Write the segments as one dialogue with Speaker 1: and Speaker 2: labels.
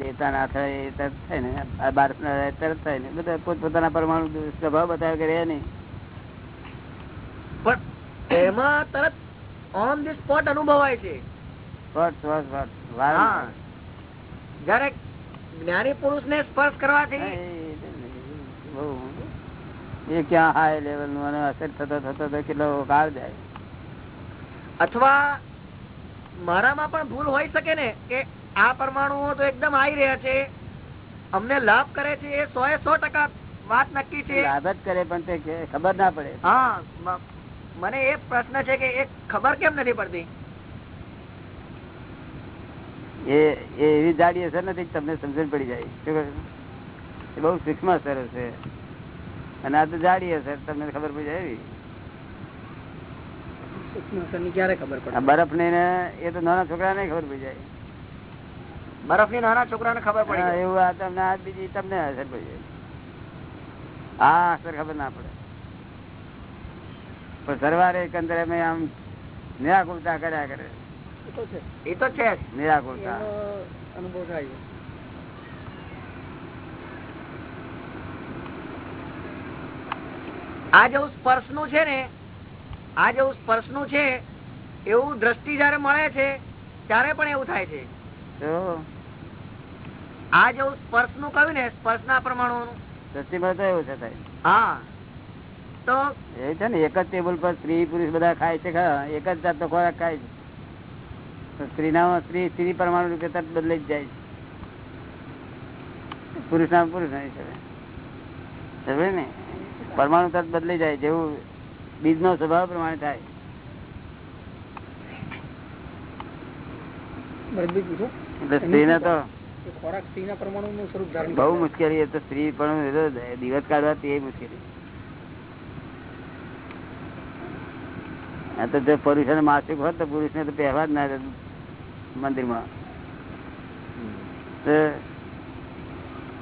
Speaker 1: દેવતા ના થાય તરત થાય ને. બારસ ના થાય તરત થાય ને. બધા પોતપોતાના પરમાણુ સ્વભાવ બતાવે કે રહ્યા નહીં.
Speaker 2: પણ એમાં તરત ઓન ધી સ્પોટ અનુભવાય છે. જયારે જ્ઞાની પુરુષ ને સ્પર્શ કરવાથી
Speaker 1: એ ક્યાં હાઈ લેવલનું અને અસર થતો થતો કેટલો કાળ જાય.
Speaker 2: અથવા મારામાં પણ ભૂલ હોય શકે ને કે આ પરમાણુઓ તો એકદમ આવી રહ્યા છે. અમને લાભ કરે છે એ સો એ સો ટકા વાત નક્કી છે.
Speaker 1: લાભ જ કરે પણ તે ખબર ના પડે.
Speaker 2: હા મને એ પ્રશ્ન છે કે એ ખબર કેમ નથી પડતી?
Speaker 1: એ એવી જાડી અસર નથી તમને સમજણ પડી જાય? એ બહુ સૂક્ષ્મ અસર હશે. અને આ તો જાડી અસર તમને ખબર પડી જાય એવી.
Speaker 2: ક્યારે ખબર
Speaker 1: આ બરફ ને એ તો નાના છોકરા ને ખબર પડી જાય.
Speaker 2: બરફની નાના છોકરાને ખબર પડે
Speaker 1: એવું આ તમને આ બીજી તમને અસર પડી હા અસર ખબર ના પડે. પણ સરવારે એકંદરે અમે આમ નિરાકુરતા કર્યા કરે.
Speaker 2: એ તો છે.
Speaker 1: નિરાકુરતા
Speaker 2: અનુભવ થાય આ જેવું સ્પર્શનું છે ને આ જેવું સ્પર્શનું છે એવું દ્રષ્ટિ જયારે મળે છે ત્યારે પણ એવું થાય છે.
Speaker 1: તો
Speaker 2: આ જેવું સ્પર્શનું કહ્યું ને સ્પર્શ ના પરમાણુ
Speaker 1: સસ્તીમાં તો એવું છે
Speaker 2: હા. તો
Speaker 1: એ છે ને એક જ ટેબલ પર સ્ત્રી પુરુષ બધા ખાય છે એક જ જાતનો ખોરાક ખાય છે. તો સ્ત્રીના સ્ત્રી સ્ત્રી પરમાણુ રૂપે તરત બદલાઈ જ જાય છે. પુરુષ ના પુરુષ ના હિસાબે ને? પરમાણુ તરત બદલાઈ જાય જેવું બીજ નો સ્વભાવ પ્રમાણે થાય. એટલે સ્ત્રીને તો
Speaker 2: ખોરાક સ્ત્રીના પરમાણુ સ્વરૂપ ધારણ
Speaker 1: બહુ મુશ્કેલી તો સ્ત્રી પણ દિવસ કાઢવા તે મુશ્કેલી આ તો જો પુરુષ માસિક હોત તો પુરુષ ને તો પહેરવા જ ના દે મંદિરમાં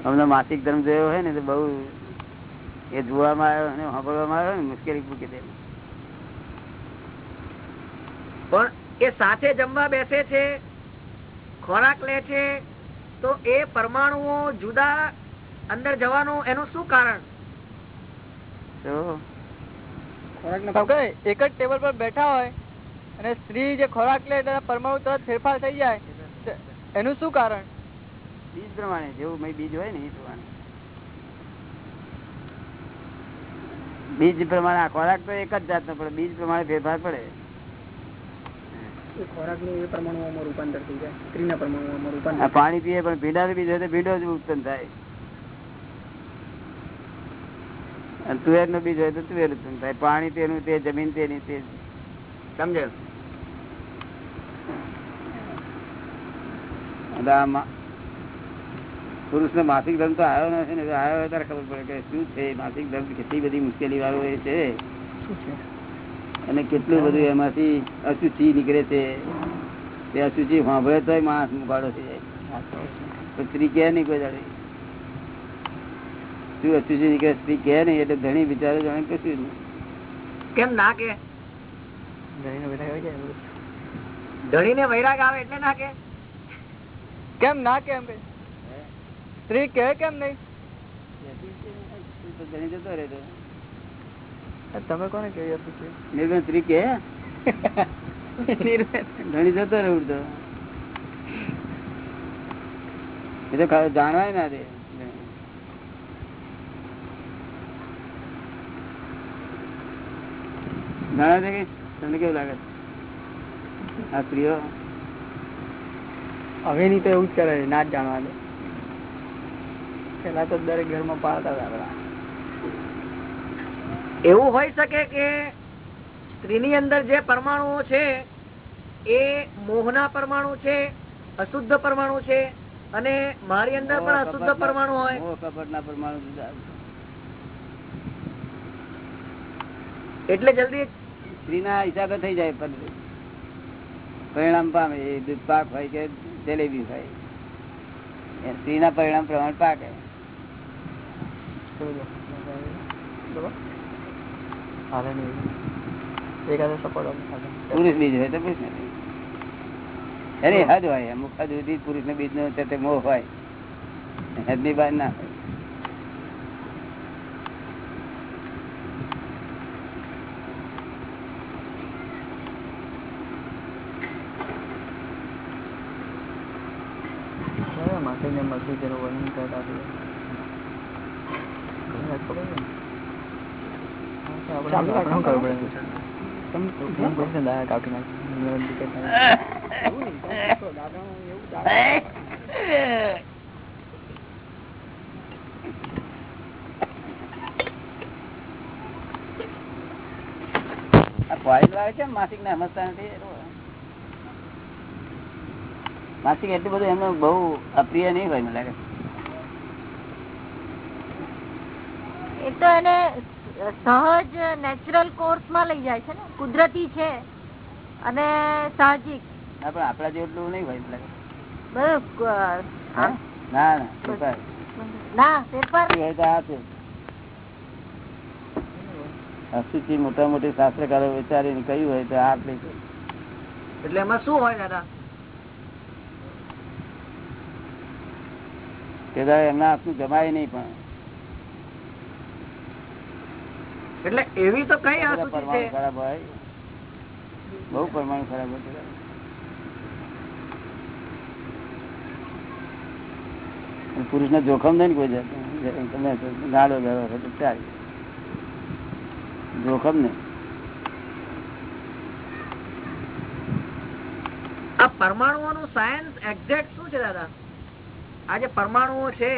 Speaker 1: અમને માસિક ધર્મ જોયો હોય ને તો બહુ એ જોવામાં આવ્યો અને સાંભળવામાં આવ્યો ને મુશ્કેલી મૂકી દે.
Speaker 2: પણ એ સાથે જમવા બેસે છે ખોરાક લે છે તો એ પરમાણુઓ જુદા અંદર જવાનું એનું શું કારણ?
Speaker 3: એક જ ટેબલ પર બેઠા હોય અને સ્ત્રી જે ખોરાક લે તેના પરમાણુ તરત ફેરફાર થઈ જાય એનું શું કારણ?
Speaker 1: બીજ પ્રમાણે જેવું મેં બીજ હોય ને એ પ્રમાણે. બીજ પ્રમાણે આ ખોરાક તો એક જ જાતનો પડે બીજ પ્રમાણે ફેરફાર પડે
Speaker 2: ખોરાકનું એ પરમાણુઓમાં રૂપાંતર થઈ જાય સ્ત્રીના પરમાણુઓમાં
Speaker 1: આ પાણી પીએ પણ ભીડા બીજ હોય ભીડો જ ઉત્પન્ન થાય. અને તુવેરનું બીજ હોય તો તુવેર ઉત્પન્ન થાય. પાણી તેનું તે જમીન તેની તે.
Speaker 2: સમજે
Speaker 1: પુરુષ નો માસિક ધર્મ તો આવ્યો નથી ને આવ્યો ત્યારે ખબર પડે કે શું છે માસિક ધર્મ? કેટલી બધી મુશ્કેલી વાળો એ છે? અને કેટલું બધું એમાંથી અશુચિ નીકળે છે. તે અશુચિ સાંભળે તો માણસ મુકાડો થઈ જાય. સ્ત્રી કે નહીં કોઈ દાડે. શું અશુચિ નીકળે? સ્ત્રી કે નહીં એટલે ધણી બિચારો જાણે કશું નહીં.
Speaker 2: કેમ ના કે ધણી ને વૈરાગ આવે એટલે ના કે
Speaker 3: કેમ ના કેમ કે સ્ત્રી કે કેમ નહીં?
Speaker 1: તો ઘણી જતો રહે તો
Speaker 3: તમે કોને કહી આપી છે
Speaker 1: નિર્ગુણ સ્ત્રી કે ઘણી જતો રહે તો એ તો જાણવાય ના રે. જાણે છે કે તમને કેવું લાગે? આ સ્ત્રીઓ
Speaker 3: હવે ની તો એવું જ કરે ના જ જાણવા દે. પેલા તો દરેક ઘરમાં પાડતા હતા.
Speaker 2: એવું હોય શકે કે સ્ત્રીની અંદર જે પરમાણુઓ છે એ મોહના પરમાણુ છે અશુદ્ધ પરમાણુ છે અને મારી અંદર પણ અશુદ્ધ પરમાણુ હોય.
Speaker 1: પરમાણુ
Speaker 2: એટલે જલ્દી
Speaker 1: સ્ત્રીના હિસાબે થઈ જાય પરિણામ પામે એ દૂધ પાક હોય કે જલેબી હોય. સ્ત્રીના પરિણામ પ્રમાણે પાકે.
Speaker 3: હાલે નહીં. એકાદો સપોર્ટ
Speaker 1: પુરુષ બીજ હોય તો પુરુષ નથી એની હદ હોય અમુક હદ સુધી પુરુષ ને બીજ નો તે મોહ હોય. હદની બહાર ના હોય.
Speaker 3: ને મળતી તેનું વર્ણન કરતા
Speaker 1: માસિક ને સમજતા નથી માસિક એટલું બધું એમનું બહુ અપ્રિય નહીં હોય મને લાગે.
Speaker 4: એ તો એને સહજ નેચરલ કોર્સમાં લઈ જાય છે ને. કુદરતી છે અને સાહજિક.
Speaker 1: પણ આપડા જેટલું નહીં હોય બરોબર? ના મોટા મોટી શાસ્ત્રકારો વિચારીને કહ્યું હોય તો આ.
Speaker 2: એટલે એમાં શું હોય દાદા?
Speaker 1: કે દાદા એમના હાથનું જમાય નહીં પણ.
Speaker 2: એટલે એવી તો કઈ છે?
Speaker 1: ખરાબ હોય. બહુ પરમાણુ ખરાબ હોય પુરુષ ને જોખમ નહીં કોઈ જાતનું. તમે ગાળો છો તો જોખમ નહીં.
Speaker 2: આ પરમાણુઓનું સાયન્સ એક્ઝેક્ટ શું છે દાદા? આ જે પરમાણુઓ છે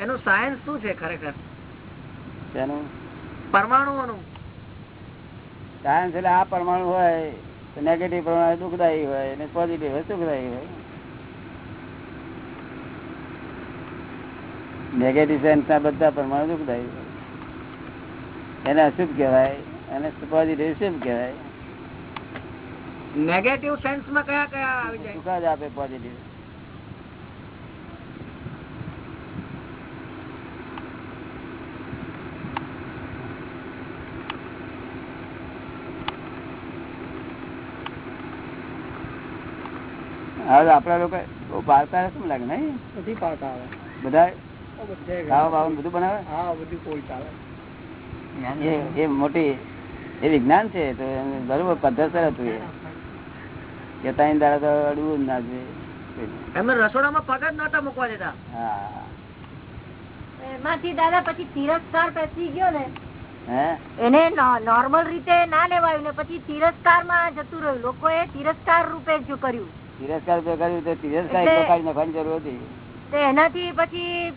Speaker 2: એનું સાયન્સ શું છે ખરેખર?
Speaker 1: તેનું
Speaker 2: પરમાણુઓનું.
Speaker 1: સાયન્સ એટલે આ પરમાણુ હોય તો નેગેટિવ પરમાણુ દુઃખદાયી હોય અને પોઝિટિવ હોય સુખદાયી હોય. નેગેટિવ સાયન્સ ના બધા પરમાણુ દુઃખદાયી હોય એને અશુભ કહેવાય અને પોઝિટિવ શુભ કહેવાય.
Speaker 2: નેગેટિવ સેન્સમાં કયા કયા આવી જાય?
Speaker 1: સુખ જ આપે પોઝિટિવ હવે આપડા લોકો પાડતા શું લાગે નઈ
Speaker 3: બધી પાડતા આવે.
Speaker 1: બધા
Speaker 3: બધે
Speaker 1: ખાવા બાવા બધું બનાવે?
Speaker 3: હા બધું કોઈ ચાલે.
Speaker 1: એ એ મોટી એ વિજ્ઞાન છે તો એને બરોબર પદ્ધતસર હતું એ. કે ત્રણ દાડા તો અડવું જ ના જોઈએ.
Speaker 2: એમને રસોડામાં પગ જ નતા મૂકવા દેતા.
Speaker 1: હા.
Speaker 4: એમાંથી દાદા પછી તિરસ્કાર પેસી ગયો ને
Speaker 1: હે?
Speaker 4: એને નોર્મલ રીતે ના લેવાયું ને પછી તિરસ્કારમાં જતું રહ્યું. લોકો એ તિરસ્કાર રૂપે જ કર્યું.
Speaker 1: તિરસ્કાર જો કર્યું તો તિરસ્કાર પ્રકારની નાખવાની જરૂર હતી.
Speaker 4: એનાથી પછી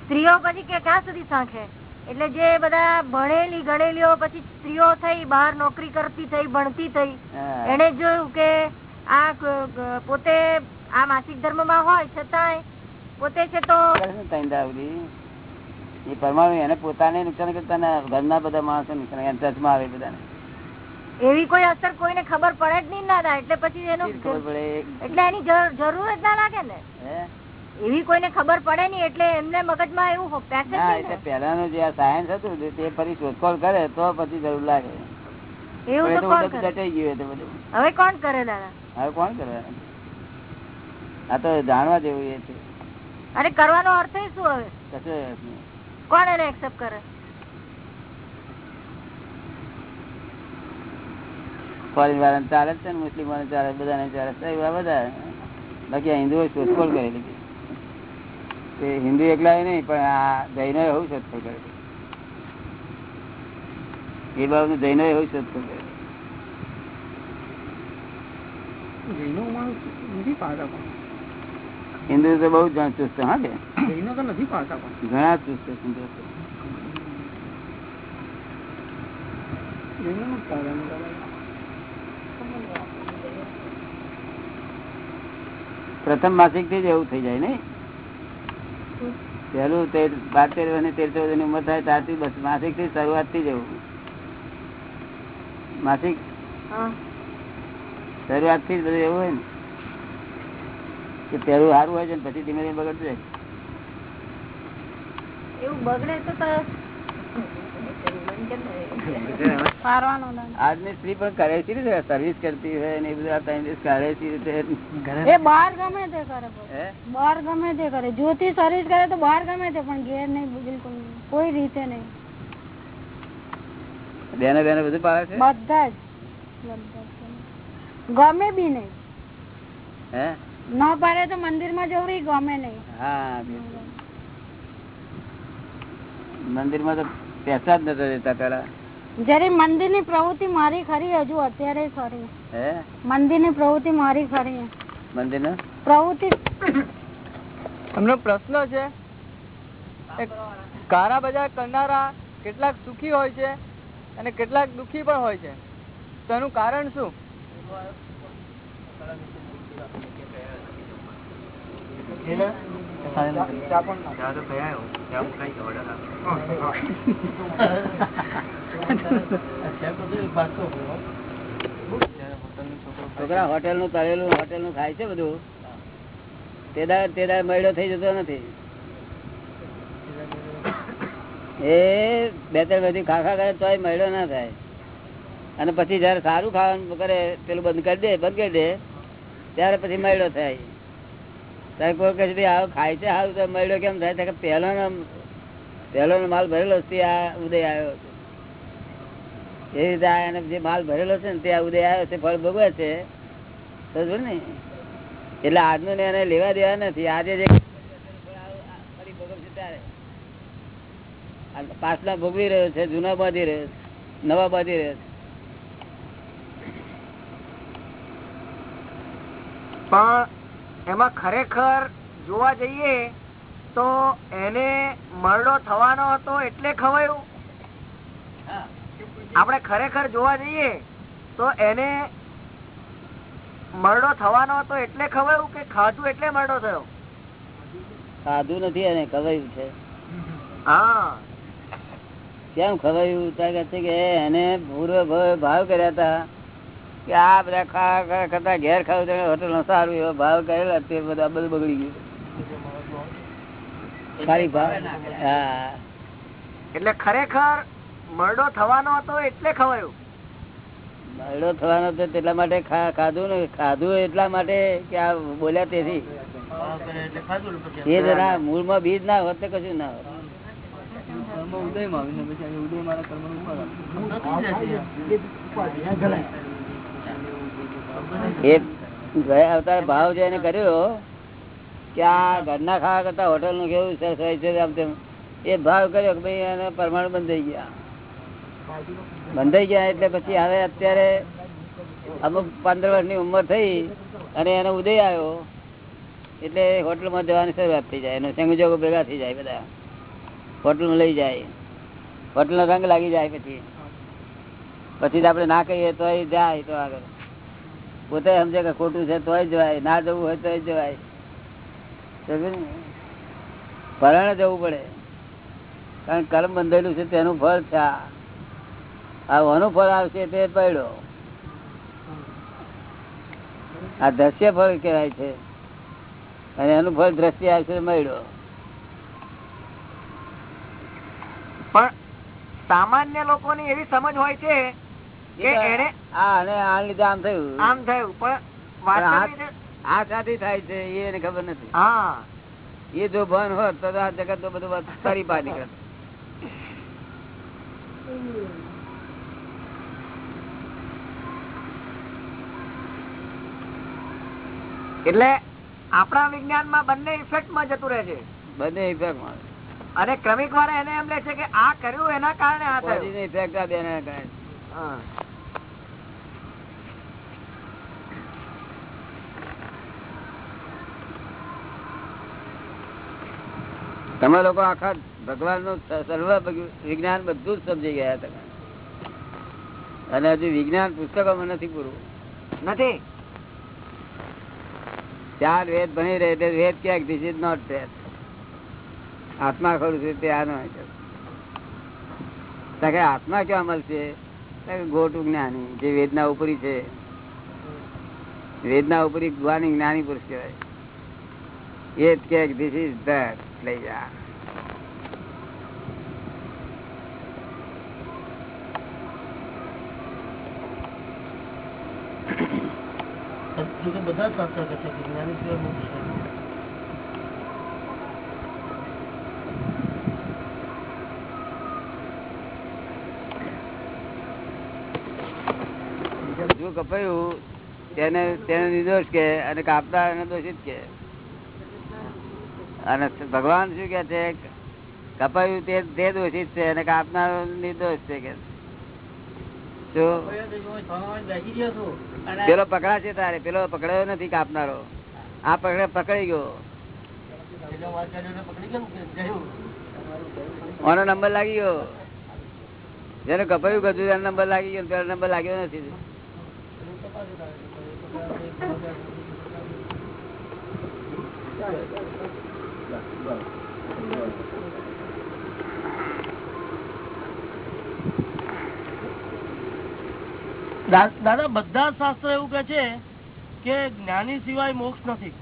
Speaker 4: સ્ત્રીઓ પછી કે ક્યાં સુધી સાંખે? એટલે જે બધા ભણેલી ગણેલીઓ પછી સ્ત્રીઓ થઈ બહાર નોકરી કરતી થઈ ભણતી થઈ એને જોયું કે આ પોતે આ માસિક ધર્મમાં હોય છતાંય પોતે છે તો.
Speaker 1: એ પરમાણુ એને પોતાને નુકસાન કરતા ને ઘરના બધા માણસો નુકસાન ટચમાં આવે બધાને.
Speaker 4: એવી કોઈ અસર કોઈને ખબર પડે જ નહીં દાદા એટલે પછી એનું એટલે એની જરૂર જ ના લાગે ને. એવી કોઈને ખબર પડે નહીં એટલે એમને મગજમાં એવું
Speaker 1: એટલે પહેલાનું જે આ સાયન્સ હતું તે ફરી શોધખોળ કરે તો પછી જરૂર લાગે.
Speaker 4: એવું તો કોણ કરે? હવે કોણ કરે દાદા?
Speaker 1: હવે કોણ કરે? આ તો જાણવા જેવું એ છે.
Speaker 4: અરે કરવાનો અર્થ શું હવે. કોણ એને એક્સેપ્ટ કરે?
Speaker 1: ફોરેન વાળા ચાલે છે ને વાળા ચાલે બધાને ચાલે છે એવા બધા. બાકી હિન્દુઓ શોધખોળ કરેલી તે હિન્દુ એકલા નહીં પણ આ જૈનો એવું શોધખોળ કરેલી એ બાબત જૈનો એવું શોધખોળ કરેલી હિન્દુ તો બહુ ચુસ્ત હા કે? ઘણા ચુસ્ત હિન્દુ
Speaker 3: પાડતા
Speaker 1: પ્રથમ માસિકથી જ એવું થઈ જાય નઈ પેલું તેર બાર તેર અને તેર ચૌદની ઉંમર થાય ત્યારથી બસ માસિકથી શરૂઆતથી જ એવું. માસિક? શરૂઆતથી જ બધું એવું હોય ને? કે પેલું સારું હોય છે ને પછી ધીમે ધીમે બગડતું જાય?
Speaker 4: એવું બગડે તો
Speaker 1: આજની સ્ત્રી પણ કરે છે ને સર્વિસ કરતી હોય ને એ બધું આ કરે છે
Speaker 5: એ બહાર ગમે તે કરે બહાર ગમે તે કરે. જ્યોતિ સર્વિસ કરે તો બહાર ગમે તે પણ ઘેર નહીં બિલકુલ કોઈ રીતે નહીં.
Speaker 1: બેને બેને બધું પાડે છે?
Speaker 5: બધા જ. ગમે બી નહીં.
Speaker 1: હે?
Speaker 5: ન પાડે તો મંદિરમાં જવું ગમે નહીં.
Speaker 1: હા મંદિરમાં તો પૈસા જ નતા દેતા પેલા
Speaker 5: જયારે મંદિરની પ્રવૃત્તિ મારી ખરી હજુ અત્યારે ખરી.
Speaker 1: હે?
Speaker 5: મંદિરની પ્રવૃત્તિ મારી ખરી.
Speaker 1: મંદિર નો
Speaker 5: પ્રવૃત્તિ
Speaker 3: તમને પ્રશ્ન છે કારા બજાર કરનારા કેટલાક સુખી હોય છે અને કેટલાક દુખી પણ હોય છે. તો એનું કારણ શું?
Speaker 1: છોકરા હોટેલનું તળેલું હોટેલનું ખાય છે બધું. તેદાર તેદાર મયડો થઈ જતો નથી. એ બે ત્રણ બધી ખાખા કરે તોય મયડો ના થાય. અને પછી જયારે સારું ખાવાનું કરે પેલું બંધ કરી દે બંધ કરી દે ત્યારે પછી મયડો થાય. ત્યારે કોઈ કહે છે, "ભઈ ખાય છે સારું તો મળ્યો કેમ? થાય કે પહેલાનો પહેલાનો માલ ભરેલો આ ઉદય આવ્યો એ રીતે આ જે માલ ભરેલો છે ને, તે ઉદય આવ્યો છે, ફળ ભોગવે છે. ને? એટલે આજનું ને એને લેવા દેવા નથી. આજે જે પાછલા ભોગવી રહ્યો છે, જૂના બાંધી રહ્યો છે, નવા બાંધી રહ્યો છે.
Speaker 2: પણ એમાં ખરેખર જોવા જઈએ તો એને મરડો થવાનો હતો એટલે ખવાયું. આપણે ખરેખર જોવા જઈએ તો એને મરડો થવાનો હતો એટલે ખવાયું કે ખાધું એટલે મરડો થયો?
Speaker 1: ખાધું નથી એને ખવાયું છે.
Speaker 2: હા.
Speaker 1: કેમ ખવાયું? કે એને પૂર્વ ભાવ કર્યા હતા. કે આ બધા ખા કરતા ઘેર ખાવું તો હોટલ નો સારું એવો ભાવ કરેલા તે બધા બધું બગડી ગયું. ખાલી ભાવ? હા.
Speaker 2: એટલે ખરેખર મરડો થવાનો હતો એટલે ખવાયું?
Speaker 1: મરડો થવાનો હતો એટલા માટે ખાધું ને ખાધું એટલા માટે કે આ બોલ્યા તેથી. એ જરા ના મૂળમાં બીજ ના હોત કશું ના હોત.
Speaker 3: ઉદયમાં આવીને પછી ઉદય મારા
Speaker 1: કર્મ. અવતાર ભાવ એને કર્યો કે આ ઘરના ખાવા કરતા હોટલનું કેવું સરસ છે એ ભાવ કર્યો કે ભાઈ એને પરમાણુ બંધાઈ ગયા. બંધાઈ ગયા એટલે પછી હવે અત્યારે અમુક પંદર વર્ષની ઉંમર થઈ અને એનો ઉદય આવ્યો એટલે હોટલમાં જવાની શરૂઆત થઈ જાય એનો સંયોજકો ભેગા થઈ જાય બધા. હોટલમાં લઈ જાય. હોટલનો રંગ લાગી જાય પછી. પછી આપણે ના કહીએ તો જાય તો આગળ. પોતે સમજે કે ખોટું છે તોય જવાય, ના જવું હોય તોય જવાય. પરાણે જવું પડે. કારણ કર્મ બંધેલું છે તેનું ફળ છે આ. આ ફળ આવશે તે પડ્યો. આ દ્રશ્ય ફળ કહેવાય છે. અને એનું ફળ દ્રશ્ય આવશે મળ્યો.
Speaker 2: પણ સામાન્ય લોકોની એવી સમજ હોય છે
Speaker 1: આમ થયું.
Speaker 2: આમ થયું પણ
Speaker 1: આ સાથી થાય છે એને ખબર નથી.
Speaker 2: હા.
Speaker 1: એ જો ભાન હોત તો આ જગત બધું બહાર
Speaker 2: એટલે આપણા વિજ્ઞાનમાં બંને ઇફેક્ટમાં જતું રહે છે.
Speaker 1: બંને ઇફેક્ટમાં
Speaker 2: અને ક્રમિક વાળા એને એમ લે છે કે આ કર્યું એના કારણે આ થયું.
Speaker 1: ઇફેક્ટ આ બે કરે
Speaker 2: હા.
Speaker 1: તમે લોકો આખા ભગવાનનું સર્વ વિજ્ઞાન બધું જ સમજી ગયા તમે અને હજુ વિજ્ઞાન પુસ્તકોમાં નથી પૂરું.
Speaker 2: નથી?
Speaker 1: ચાર વેદ ભણી રહે તે વેદ ક્યાંક ધીસ ઇઝ નોટ વેદ આત્મા ખરું છે તે આ છે હોય આત્મા ક્યાં મળશે? ગોટું જ્ઞાની, જે વેદના ઉપરી છે. વેદના ઉપરી જ્ઞાની જ્ઞાની પુરુષ કહેવાય. એ જ કે ધીસ ઇઝ ધેટ લઈ જા
Speaker 6: બધા શાસ્ત્ર કહે છે કે જ્ઞાની સિવાય મોક્ષ નથી.
Speaker 1: કપાયું. તેને તેને નિર્દોષ કે, અને કાપતા એને દોષિત કે. અને ભગવાન શું કે છે, કપાયું તે તે દોષિત છે અને કાપનાર નિર્દોષ છે કે. પેલો પકડાશે તારે, પેલો પકડાયો નથી કાપનારો. આ પકડે, પકડી ગયો.
Speaker 6: પેલો વાત કાઢ્યો પકડી ગયો ને કે જયું.
Speaker 1: ઓનો નંબર લાગી ગયો. જેને કપાયું એનો નંબર લાગી ગયો, પેલો નંબર લાગ્યો નથી.
Speaker 6: દાદા બધા શાસ્ત્ર એવું કે છે કે જ્ઞાની સિવાય મોક્ષ નથી.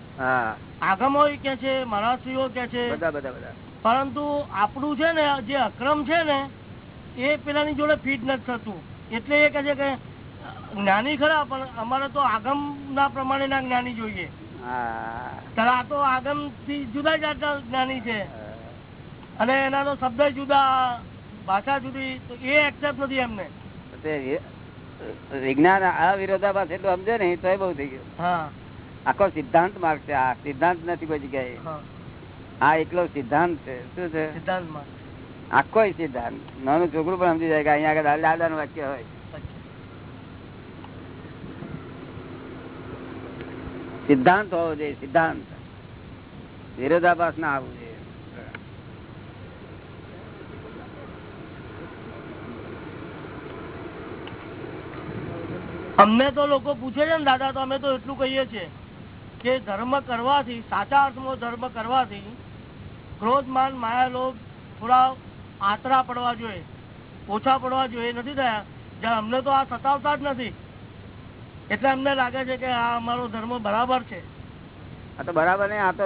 Speaker 6: આગમો કે છે મહારાષ્ટ્રીઓ કે છે.
Speaker 1: બધા બધા બધા.
Speaker 6: પરંતુ આપણું છે ને જે અક્રમ છે ને એ પેલાની જોડે ફીટ નથી થતું. એટલે એ કે છે કે જ્ઞાની ખરા પણ અમારે તો આગમ ના પ્રમાણે ના જ્ઞાની જોઈએ આ તો આગમથી જુદા જાતના જ્ઞાની છે. અને એના તો શબ્દ જુદા ભાષા જુદી તો એ એક્સેપ્ટ નથી એમને.
Speaker 1: વિજ્ઞાન આ વિરોધાભાસ એટલું સમજે ને તો બહુ થઈ ગયું.
Speaker 6: હા.
Speaker 1: આખો સિદ્ધાંત માર્ગ છે આ સિદ્ધાંત નથી કોઈ જગ્યાએ. આ એકલો સિદ્ધાંત છે શું છે?
Speaker 6: સિદ્ધાંતમાં.
Speaker 1: આખો સિદ્ધાંત. નાનું છોકરું પણ સમજી જાય કે અહીંયા આગળ દાદા નું વાક્ય હોય. સિદ્ધાંત હોવો જોઈએ, સિદ્ધાંત. વિરોધાભાસ ના આવવું જોઈએ.
Speaker 6: અમને તો લોકો પૂછે છે ને, દાદા, તો અમે તો એટલું કહીએ છીએ કે ધર્મ કરવાથી, સાચા અર્થમાં ધર્મ કરવાથી ક્રોધ માન માયા લોભ થોડા આતરા પડવા જોઈએ, ઓછા પડવા જોઈએ, નથી થયા. જ્યાં અમને તો આ સતાવતા જ નથી. એટલે અમને લાગે છે કે આ અમારો ધર્મ બરાબર છે.
Speaker 1: આ તો બરાબર નહીં આ તો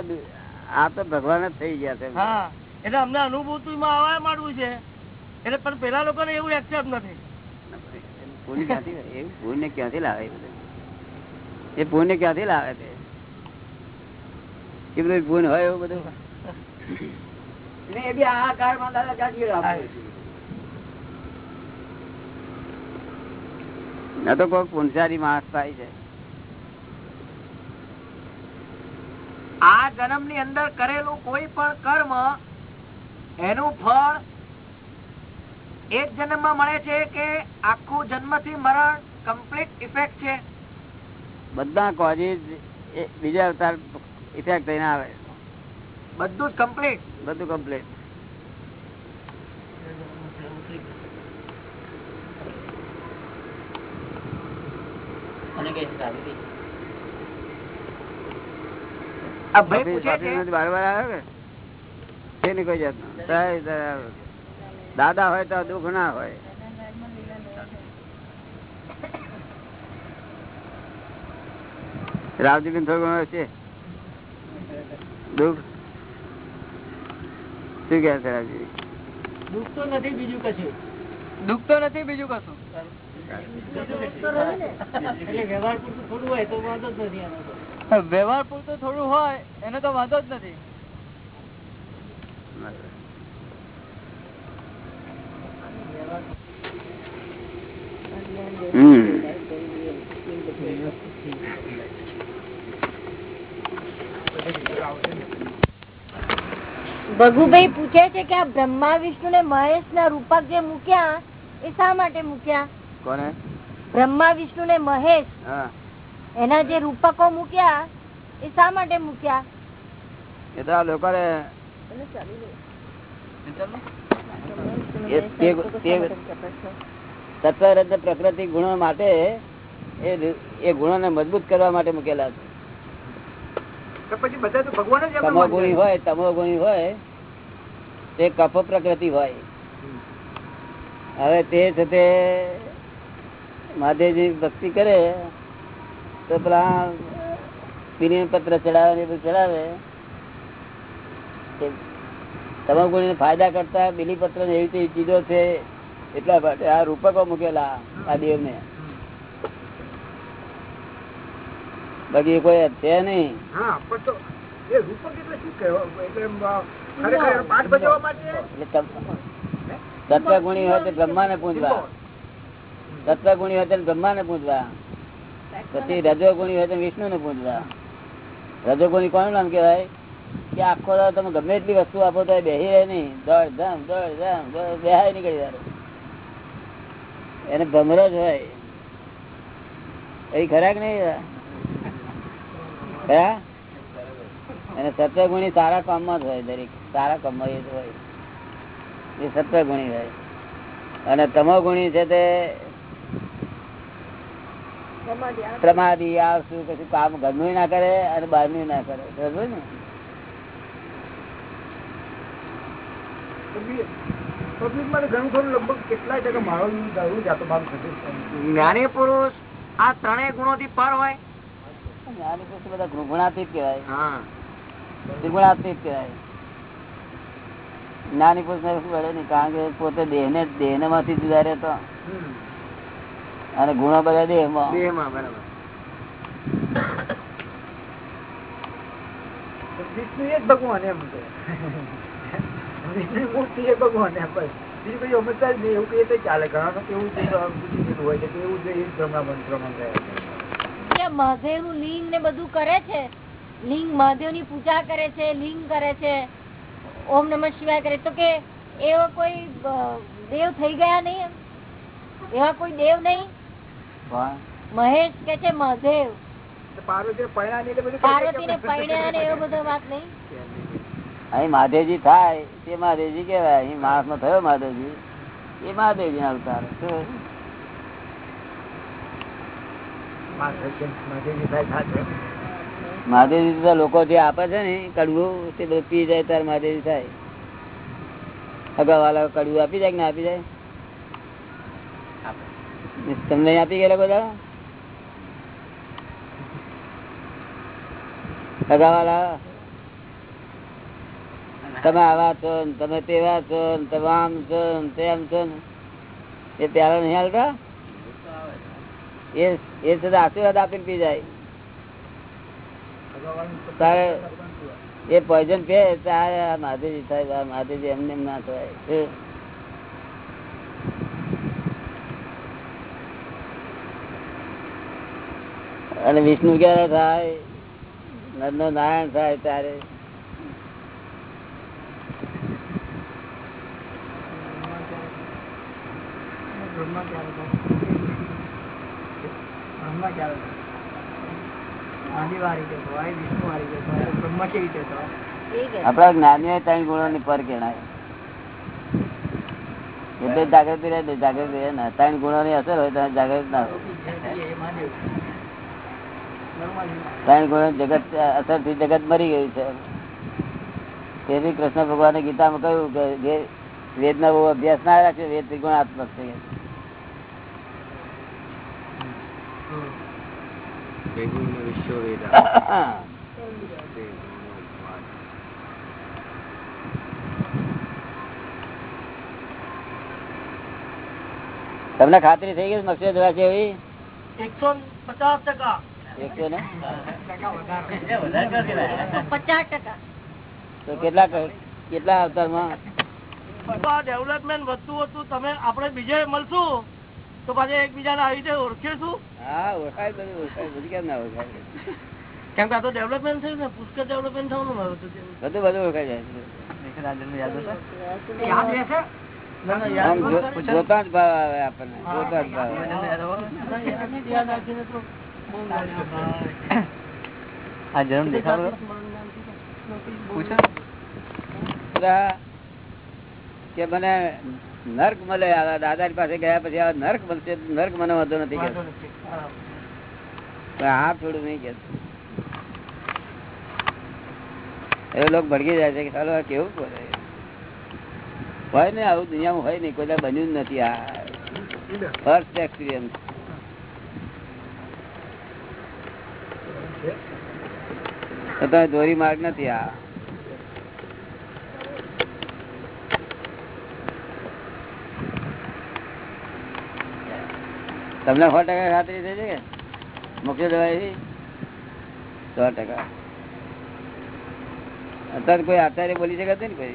Speaker 1: આ તો ભગવાન જ થઈ ગયા છે.
Speaker 6: હા એટલે અમને અનુભૂતિમાં આવવા માંડવું છે. એટલે પણ પેલા લોકોને એવું એક્સેપ્ટ નથી.
Speaker 1: પુણ્ય ક્યાંથી લાવે? એ પુણ્ય ક્યાંથી લાવે છે એ બધું પુણ્ય હોય એવું બધું?
Speaker 2: એ બી આ કાળમાં દાદા ક્યાંથી લાવે?
Speaker 1: ના તો કોઈ પુંજારી માણસ થાય છે.
Speaker 2: આ જન્મની અંદર કરેલું કોઈ પણ કર્મ એનું ફળ એક જન્મમાં મળે છે કે આખું જન્મથી મરણ કમ્પ્લીટ ઇફેક્ટ છે?
Speaker 1: બધા કોઝિસ બીજા અવતાર ઇફેક્ટ થઈને આવે.
Speaker 2: બધું જ કમ્પ્લીટ
Speaker 1: બધું કમ્પ્લીટ નહીં કોઈ સહજ. દાદા હોય તો દુઃખ ના હોય. રાવજી બેન થોડું ઘણું છે. દુઃખ? શું કે છે રાવજી?
Speaker 6: દુઃખ તો નથી બીજું કશું.
Speaker 3: દુઃખ તો નથી બીજું કશું.
Speaker 6: વ્યવહાર પૂરતું થોડું હોય,
Speaker 3: એને તો વાંધો જ નથી.
Speaker 4: ભગુભાઈ પૂછે છે કે આ બ્રહ્મા વિષ્ણુ ને મહેશ ના રૂપક જે મૂક્યા, એ શા માટે મૂક્યા?
Speaker 1: કોને?
Speaker 4: બ્રહ્મા વિષ્ણુ ને મહેશ. એના જે રૂપકો મૂક્યા એ શા માટે મૂક્યા?
Speaker 1: એ તો આ લોકો એ તે- તે- સત્વરજ પ્રકૃતિ ગુણો માટે એ ગુણો ને મજબૂત કરવા માટે મૂકેલા છે.
Speaker 2: તો પછી બધા તો ભગવાન જ એમને
Speaker 1: તમો ગુણી હોય. તમો ગુણી હોય તે કફ પ્રકૃતિ હોય. હવે તે છે તે મહાદેવજી ભક્તિ કરે તો પેલા પીલી પત્ર ચડાવે ને બધું ચડાવે તમામ કોઈને ફાયદા કરતા બિલી પત્ર ને એવી ચીજો છે એટલા માટે આ રૂપકો મૂકેલા આ દેવ ને બાકી કોઈ છે નહીં સત્તા સત્વગુણી હોય તો બ્રહ્મા ને પૂજવા સત્વગુણી હોય તો બ્રહ્મા ને પૂજવા પછી રજોગુણી હોય તો વિષ્ણુ ને પૂજવા. રજોગુણી કોનું નામ કેવાય કે આખો દાડો તમે ગમે એટલી વસ્તુ આપો તો એ બેહી રહે નહીં. દોડ ધામ દોડ ધામ બેહાય નીકળી જાય. એને ભમરો જ હોય. એ ખરા કે નહીં ખરા અને સત્વગુણી સારા કામમાં જ હોય દરેક. સારા કામમાં એ જ હોય. એ સત્વગુણી હોય. અને તમો ગુણી છે તે પ્રમાદી આવશું કશું કામ ઘરનું ના કરે અને બહારનું ના કરે. બરોબર ને?
Speaker 3: જ્ઞાની પુરુષ આ ત્રણેય ગુણો થી પર હોય?
Speaker 1: જ્ઞાની પુરુષ બધા ગુણાતીત જ્ઞાની પુરુષ ને શું કરે નહીં? કારણ કે પોતે દેહ ને દેહમાંથી જુદા રહેતો અને ગુણો બધા
Speaker 3: દેહમાં દેહમાં બરાબર
Speaker 2: વિષ્ણુ એ જ ભગવાન એમ તો વિષ્ણુ મૂર્તિ એ ભગવાન એમ બસ. બીજું કઈ સમજતા જ નહીં એવું કહીએ તો ચાલે. ઘણા એવું જ પૂછી દીધું હોય છે કે એવું જ એ ભ્રમણ રહ્યા
Speaker 4: મહાદેવનું લિંગ ને બધું કરે છે લિંગ મહાદેવની પૂજા કરે છે લિંગ કરે છે ઓમ નમઃ શિવાય કરે તો કે એવો કોઈ દેવ થઈ ગયા નહીં એવા કોઈ દેવ નહીં? મહેશ કે છે મહાદેવ?
Speaker 1: મહાદેવજી થાય તે મહાદેવજી કેવાય અહીં માણસ નો થયો મહાદેવજી. એ મહાદેવજી ના અવતાર?
Speaker 2: મહાદેવજી
Speaker 1: લોકો જે આપે છે ને કડવું તે બધું પી જાય ત્યારે મહાદેવજી થાય. અગાવાલા કડવું આપી જાય કે ના આપી જાય? તમને આપી ગયેલા બધા અગાવાલા તમે આવા છો તમે તેવા છો તમે આમ છો તેમ છો એ પ્યાલા નહીં હાલતા? એ બધા આશીર્વાદ આપીને પી જાય. તારે એ પોઈઝન પે તારે મહાદેવજી સાહેબ મહાદેવજી એમને એમ ના થાય અને વિષ્ણુ ક્યારે થાય? નરનો નારાયણ થાય ત્યારે. આપડા જ્ઞાનીઓ ત્રણ ગુણો ની પર એટલે જાગૃતિ રહે જાગૃતિ રહે ને. ત્રણ ગુણો ની અસર હોય તો જાગૃતિ ના હોય. ત્રણ ગુણો જગત અસરથી જગત મરી ગયું છે. તેથી કૃષ્ણ ભગવાને ગીતામાં કહ્યું કે જે વેદ નો બહુ અભ્યાસ ના રાખ્યો વેદ ત્રિગુણાત્મક છે. તમને ખાતરી થઈ ગઈ મક્ષર જોવા છે એવી?
Speaker 6: એકસો પચાસ ટકા.
Speaker 1: એકસો ને?
Speaker 4: પચાસ ટકા.
Speaker 1: તો કેટલા કેટલા અવતારમાં?
Speaker 6: ડેવલપમેન્ટ વધતું વધતું તમે આપડે બીજે મળશું તો પાછા એકબીજાને આવી રીતે ઓળખીશું.
Speaker 1: હા ઓળખાય બધું ઓળખાય બધું કેમ ના ઓળખાય.
Speaker 6: કેમ કે આ તો ડેવલપમેન્ટ થયું ને પુષ્કળ ડેવલપમેન્ટ થવાનું મારું તો
Speaker 1: બધું બધું ઓળખાય જાય
Speaker 2: યાદ રહેશે
Speaker 1: જોતા જ ભાવ આવે આપણને જોતા જ ભાવ
Speaker 3: આ જન્મ દેખાડો પૂછો.
Speaker 1: બધા કે મને નર્ક મળે આ દાદાની પાસે ગયા પછી આ નર્ક મળશે નર્ક મને વાંધો નથી કે.
Speaker 6: હા.
Speaker 1: આ થોડું નહીં કે. એ લોકો ભડકી જાય છે કે ચાલો આ કેવું બોલે હોય ને આવું દુનિયામાં હોય નહીં કોઈ બન્યું જ નથી આ. ફર્સ્ટ એક્સપિરિયન્સ દોરી માર્ગ નથી આ. તમને સો ટકા ખાતરી થઈ છે કે? મોકલી દેવાય સો ટકા. અત્યારે કોઈ આચાર્ય બોલી શકે ને કોઈ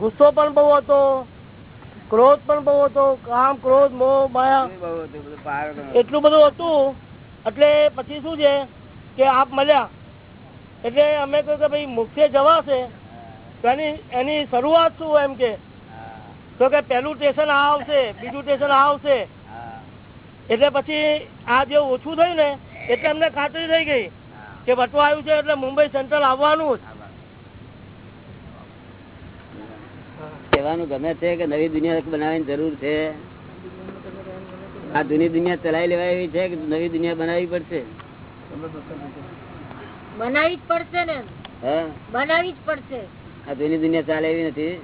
Speaker 6: તો ગુસ્સો પણ બહુ હતો ક્રોધ પણ બહુ હતો કામ ક્રોધ મોહ માયા. એટલું બધું હતું. એટલે પછી શું છે કે આપ મળ્યા. એટલે અમે કહ્યું કે ભાઈ મુખ્ય જવાશે. એની એની શરૂઆત શું એમ કે? તો કે પહેલું સ્ટેશન આ આવશે બીજું સ્ટેશન આ આવશે. એટલે પછી આ જે ઓછું થયું ને એટલે અમને ખાતરી થઈ ગઈ કે વટવા આવ્યું છે એટલે મુંબઈ સેન્ટ્રલ આવવાનું જ.
Speaker 1: કહેવાનું ગમે છે કે નવી દુનિયા બનાવવાની જરૂર છે? આ જૂની દુનિયા ચલાવી લેવાય એવી છે કે નવી દુનિયા બનાવવી પડશે?
Speaker 4: બનાવી જ પડશે ને
Speaker 1: હા?
Speaker 4: બનાવી જ પડશે.
Speaker 1: આ જૂની દુનિયા ચાલે એવી નથી?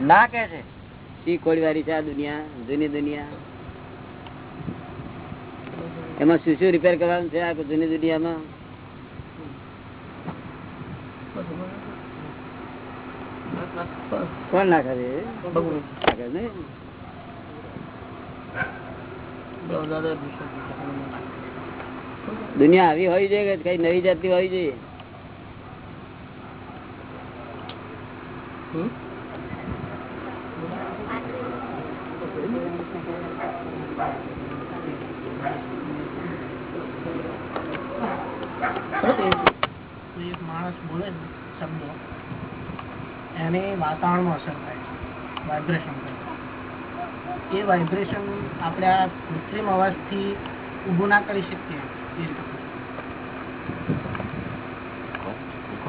Speaker 2: ના કે છે.
Speaker 1: શી કોળીવારી છે આ દુનિયા જૂની દુનિયા? એમાં શું શું રિપેર કરવાનું છે આ જૂની દુનિયામાં? કોણ ના કરે. દુનિયા આવી હોવી જોઈએ કે કઈ નવી જાતિ હોવી જોઈએ
Speaker 6: એક માણસ બોલે ને શબ્દો. એને વાતાવરણમાં અસર થાય છે. વાઇબ્રેશન એ વાઇબ્રેશન આપણે આ કૃત્રિમ અવાજથી ઊભું ના કરી શકીએ. એ રીતે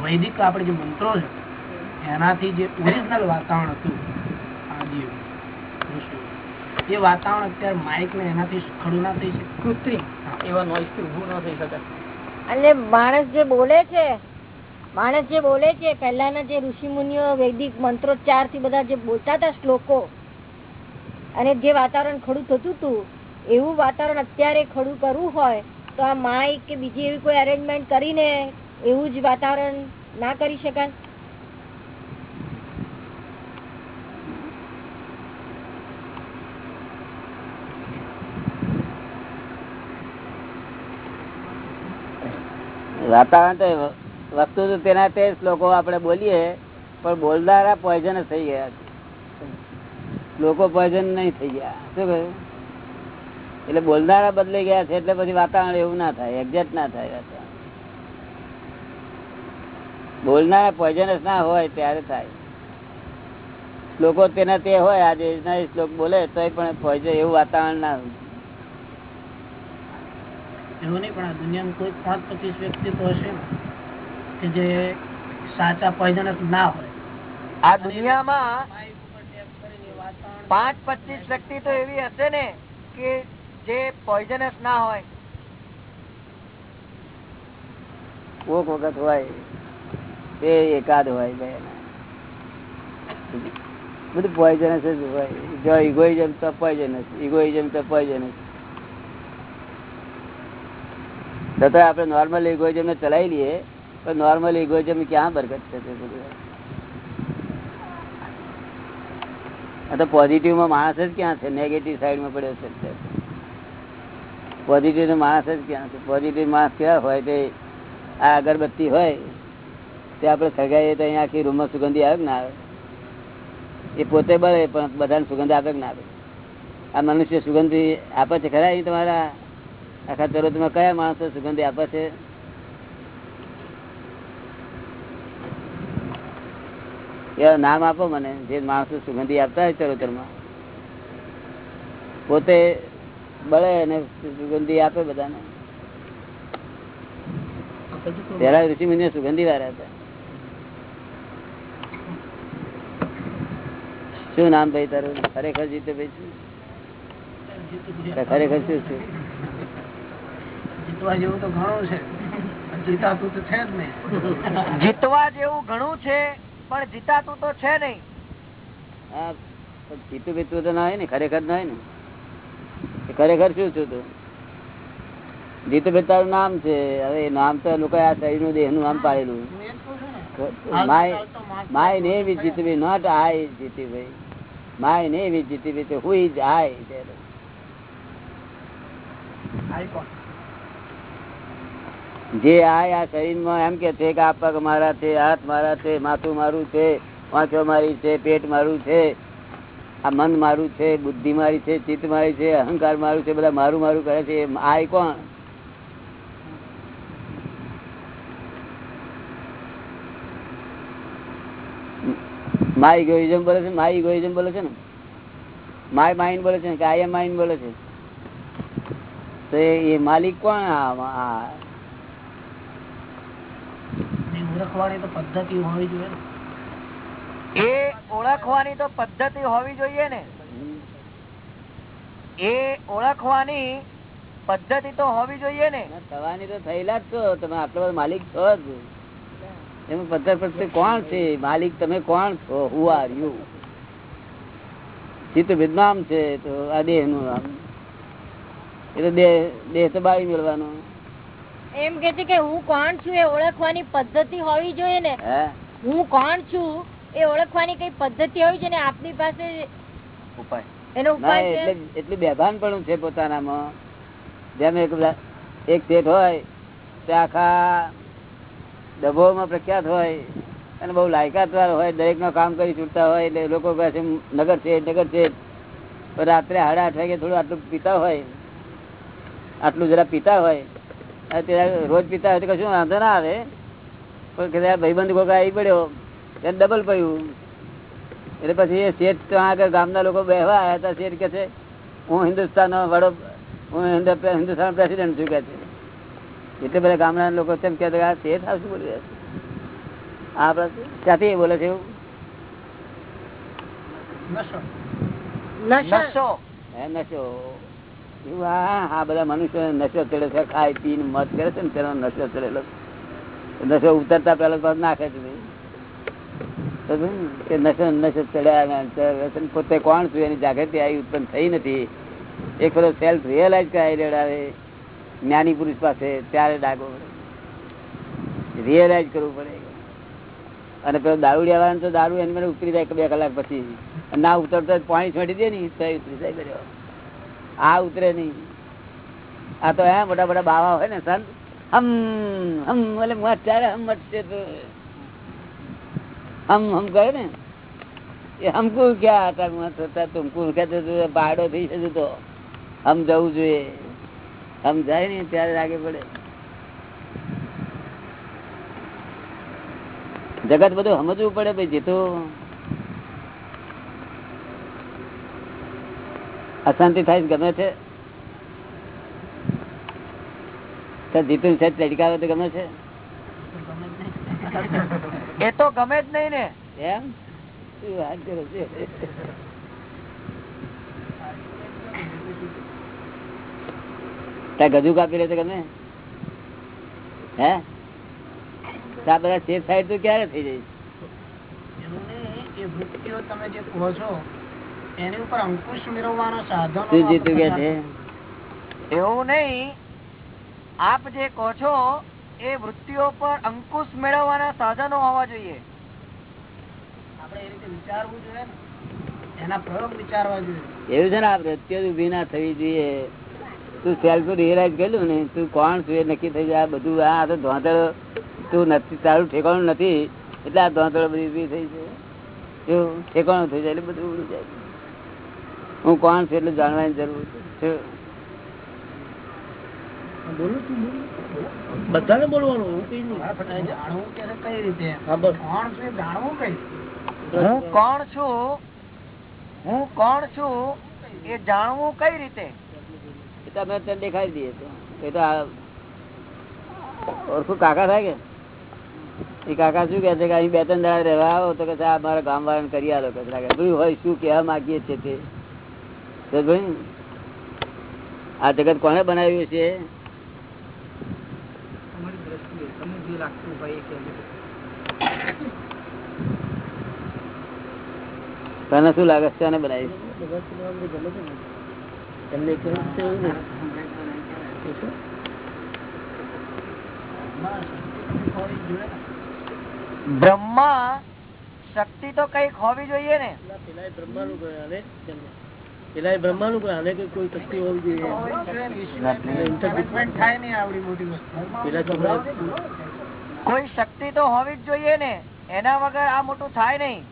Speaker 6: વૈદિક આપણે જે મંત્રો છે એનાથી જે ઓરિજિનલ વાતાવરણ હતું આ જીવ એ વાતાવરણ અત્યારે માઇક ને એનાથી ખડું ના થઈ શકે. કૃત્રિમ. એવા નોઈસથી ઊભું ના થઈ શકે.
Speaker 4: અને માણસ જે બોલે છે માણસ જે બોલે છે, પહેલાના જે ઋષિ મુનિઓ વૈદિક મંત્રોચ્ચારથી બધા જે બોલતા હતા શ્લોકો, અને જે વાતાવરણ ખડું થતું હતું, એવું વાતાવરણ અત્યારે ખડું કરવું હોય, તો આ માઇક કે બીજી એવી કોઈ અરેન્જમેન્ટ કરીને એવું જ વાતાવરણ ના કરી શકાય?
Speaker 1: વાતાવરણ તો વસ્તુ તો તેના તે શ્લોકો આપણે બોલીએ, પણ બોલનારા પોઈઝન થઈ ગયા. લોકો પોઈઝન નહીં થઈ ગયા. શું કહ્યું? એટલે બોલનારા બદલાઈ ગયા છે, એટલે પછી વાતાવરણ એવું ના થાય એક્ઝેક્ટ ના થાય બોલનારા પોઈઝનસ ના હોય ત્યારે થાય. લોકો તેના તે હોય, આજે શ્લોક બોલે તો પણ પોઈઝન એવું વાતાવરણ ના
Speaker 6: એવું નહીં, પણ દુનિયામાં કોઈ પાંચ પચીસ વ્યક્તિ તો હશે કે જે સાચા પોઈઝનસ ના હોય.
Speaker 2: આ દુનિયામાં પાંચ પચીસ વ્યક્તિ તો એવી હશે ને કે જે પોઈઝનસ ના હોય.
Speaker 1: કોક વખત હોય બે એકાદ હોય બે. બધું પોઈઝનસ જ હોય. જો ઇગોઇઝમ તો પોઈઝનસ ઇગોઇઝમ તો પોઈઝનસ છતાં આપણે નોર્મલ ઇગોઇઝમને ચલાવી લઈએ. પણ નોર્મલ ઇગોઇઝમ ક્યાં બરકત છે તે બધું? તો પોઝિટિવમાં માણસ જ ક્યાં છે? નેગેટિવ સાઈડમાં પડ્યો છે પોઝિટિવ માણસ જ ક્યાં છે? પોઝિટિવ માણસ કેવા હોય તે આ અગરબત્તી હોય, તે આપણે સગાઈએ તો અહીંયા આખી રૂમમાં સુગંધી આવે ના આવે? એ પોતે બળે પણ બધાને સુગંધ આપે ના આવે આ મનુષ્ય સુગંધી આપે છે ખરા? અહીં તમારા આખા ચરોતમાં કયા માણસો સુગંધી આપે છે? એવા નામ આપો મને. જે માણસો સુગંધી આપતા હોય ચરોતરમાં. પોતે બળે અને સુગંધી આપે બધાને. પેલા ઋષિ મુનિ સુગંધી વાળા હતા. શું નામ ભાઈ તારું? ખરેખર જીતે ભાઈ શું? ખરેખર શું છું?
Speaker 6: જીતવા જેવું તો ઘણું છે. જીતાતું તો છે જ નહીં.
Speaker 2: જીતવા જેવું ઘણું છે પણ જીતાતું તો છે નહીં.
Speaker 1: જીતું બીતું તો ના હોય ને ખરેખર ના હોય ને. ખરેખર શું છું તું? જીતુભાઈ તારું નામ છે હવે નામ તો લોકો આ શરીરનું. દેહનું નામ પાડેલું my name is Jitubhai not I Jitubhai my name is Jitubhai તો હુઈ જ આઈ જે આ આ શરીરમાં એમ કે છે કે આ પગ મારા છે, હાથ મારા છે, માથું મારું છે, વાંચો મારી છે, પેટ મારું છે, આ મન મારું છે, બુદ્ધિ મારી છે, ચિત્ત મારી છે, અહંકાર મારું છે, બધા મારું મારું કરે છે આ કોણ? માય ઇગોઇઝમ બોલે છે માય ઇગોઇઝમ બોલે છે ને? માય માઇન્ડ બોલે છે ને, કે આઈ એમ માઇન્ડ બોલે છે? તો એ માલિક કોણ? આ- આ
Speaker 6: ઓળખવાની તો પદ્ધતિ હોવી જોઈએ
Speaker 2: એ ઓળખવાની તો પદ્ધતિ હોવી જોઈએ ને. એ ઓળખવાની પદ્ધતિ તો હોવી જોઈએ ને.
Speaker 1: થવાની તો થયેલા જ છો. તમે આટલો બધો માલિક છો જ. એમાં પથ્થર પથ્થર કોણ છે? માલિક તમે કોણ છો? હુ આર યુ ચિત્ત વિદ્વામ છે તો આ દેહનું નામ. એ તો દેહ દેહ તો બાળી મેળવાનો.
Speaker 4: એમ કે છે કે હું કોણ છું એ ઓળખવાની પદ્ધતિ હોવી જોઈએ ને.
Speaker 1: હું?
Speaker 4: કોણ છું એ ઓળખવાની કઈ પદ્ધતિ હોવી જોઈએ ને આપની પાસે
Speaker 2: ઉપાય.
Speaker 4: એનો ઉપાય છે?
Speaker 1: એટલે એટલું બેભાન પણ છે પોતાનામાં. જેમ એક એક શેઠ હોય તે આખા ડભોમાં પ્રખ્યાત હોય અને બહુ લાયકાતવાર હોય દરેક નો કામ કરી છૂટતા હોય એટલે લોકો કહે છે નગર છે નગર છે રાત્રે સાડા આઠ વાગે થોડું આટલું પીતા હોય આટલું જરા પીતા હોય રોજ પીતા હોય તો કશું વાંધો ના આવે. પણ કદાચ ભાઈબંધ કોઈ આવી પડ્યો એને ડબલ પડ્યું. એટલે પછી એ શેઠ ત્યાં આગળ ગામના લોકો બેહવા આવ્યા હતા. શેઠ કે છે હું હિન્દુસ્તાન વડો હું હિન્દુસ્તાન પ્રેસિડેન્ટ છું કે છે. એટલે બધા ગામના લોકો તેમ કે આ શેઠ આ શું બોલી રહ્યા છે? આ ક્યાંથી બોલે છે એવું?
Speaker 4: નશો.
Speaker 2: નશો.
Speaker 1: હે નશો. આ બધા મનુષ્ય નશો ચડે છે, ખાય, પીને મત કરે છે ને, તેનો નશો ચડેલો નશો ઉતરતા પેલા નાખે છે નશો નશો ચડ્યા પોતે કોણ છું? એની જાગૃતિ આવી ઉત્પન્ન થઈ નથી. એક પેલો સેલ્ફ રિયલાઇઝ કરાવી રેડાવે જ્ઞાની પુરુષ પાસે ત્યારે ડાગો રિયલાઇઝ કરવું પડે. અને પેલો દારૂડિયા વાળાને તો દારૂ મને ઉતરી જાય બે કલાક પછી. ના ઉતરતો પાણી છોડી દે ને ઉતરી જાય કર્યો આ ઉતરે નહીં. આ તો હે, મોટા મોટા બાવા હોય ને સંત. હમ હમ એટલે મત હમ મટશે તો. હમ હમ કહે ને. એ હમકુ ક્યાં હતા? તુમકુ કહેતો બાડો થઈ જતો તો હમ જવું જોઈએ. હમ જાય ને ત્યારે લાગે પડે. જગત બધું સમજવું પડે ભાઈ જીતું અશાંતિ થાય ગમે છે. તો જીતું છે ચડકાવે તો ગમે છે?
Speaker 2: એ તો ગમે જ નહીં ને.
Speaker 1: એમ? શું વાત કરો છો? ત્યાં ગજુ કાપી લે તો ગમે? હે? તા આ બધા સેફ સાઈડ તો ક્યારે થઈ જાય?
Speaker 6: એવું એ વૃત્તિઓ તમે જે કહો છો એની ઉપર અંકુશ મેળવવાના સાધનો
Speaker 1: શું જીતું કે છે.
Speaker 2: એવું નહીં. આપ જે કહો છો એ વૃત્તિઓ પર અંકુશ મેળવવાના સાધનો હોવા જોઈએ.
Speaker 6: આપણે એ રીતે વિચારવું જોઈએ ને. એના પ્રયોગ વિચારવા જોઈએ.
Speaker 1: એવું છે ને આ પ્રત્યે ઊભી ના થવી જોઈએ. તું સેલ્ફ રિયલાઇઝ કર્યું ને તું કોણ છું એ નક્કી થઈ જાય. આ બધું આ તો ધોંતળો તું નથી તારું ઠેકાણું નથી. એટલે આ ધોંતળો બધી ઊભી થઈ છે ઠેકાણું થઈ જાય એટલે બધું ઉડી જાય. હું કોણ છું એટલે જાણવાની જરૂર છે.
Speaker 6: બધાને બોલવાનું કઈ જાણવું કઈ રીતે? કોણ છે જાણવું કઈ?
Speaker 2: હું? કોણ છું? હું કોણ છું એ જાણવું કઈ રીતે?
Speaker 1: તમે તો તને દેખાડી દઈએ તો. એ તો ઓળખું કાકા થાય કે? એ કાકા શું કે છે કે અહીં બે ત્રણ દાડા રહેવા આવો તો કે આ મારા ગામ વાળાને કરી આલો કે હોય શું કહેવા માગીએ છીએ તે? આ જગત કોને બનાવ્યું છે? તને શું લાગે છે કોને બનાવ્યું?
Speaker 2: બ્રહ્મા શક્તિ તો કંઈક હોવી જોઈએ ને.
Speaker 6: પેલા બ્રહ્માનું આને કેમ? બ્રહ્માનું કહે આને કઈ કોઈ શક્તિ હોવી જોઈએ.
Speaker 2: કોઈ શક્તિ તો હોવી જ જોઈએ ને. એના વગર આ મોટું થાય નહીં.